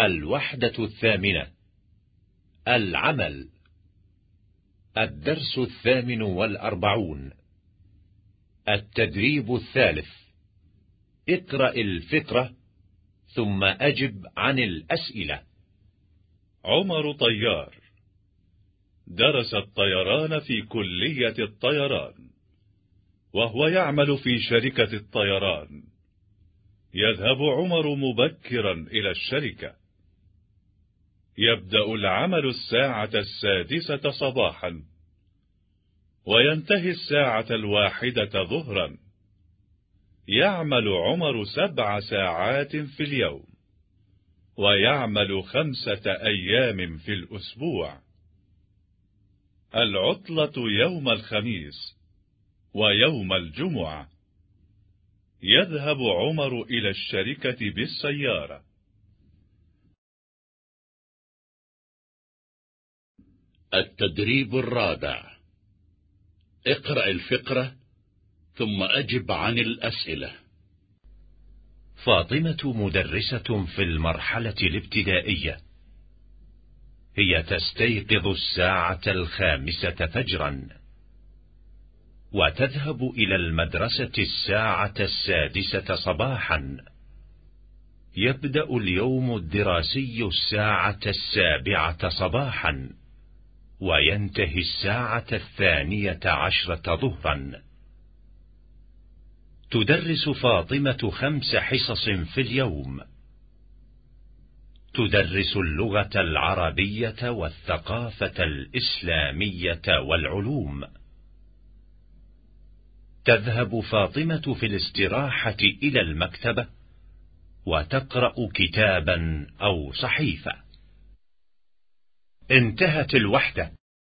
الوحدة الثامنة. العمل. الدرس الثامن والأربعون. التدريب الثالث. اقرأ الفكرة ثم أجب عن الأسئلة. عمر طيار. درس الطيران في كلية الطيران وهو يعمل في شركة الطيران. يذهب عمر مبكرا إلى الشركة. يبدأ العمل الساعة السادسة صباحا وينتهي الساعة الواحدة ظهرا. يعمل عمر سبع ساعات في اليوم ويعمل خمسة أيام في الأسبوع. العطلة يوم الخميس ويوم الجمعة. يذهب عمر إلى الشركة بالسيارة. التدريب الرابع. اقرأ الفقرة ثم أجب عن الأسئلة. فاطمة مدرسة في المرحلة الابتدائية. هي تستيقظ الساعة الخامسة فجرا. وتذهب إلى المدرسة الساعة السادسة صباحا. يبدأ اليوم الدراسي الساعة السابعة صباحا. وينتهي الساعة الثانية عشرة ظهرا. تدرس فاطمة خمس حصص في اليوم. تدرس اللغة العربية والثقافة الإسلامية والعلوم. تذهب فاطمة في الاستراحة إلى المكتبة وتقرأ كتابا أو صحيفة. انتهت الوحدة.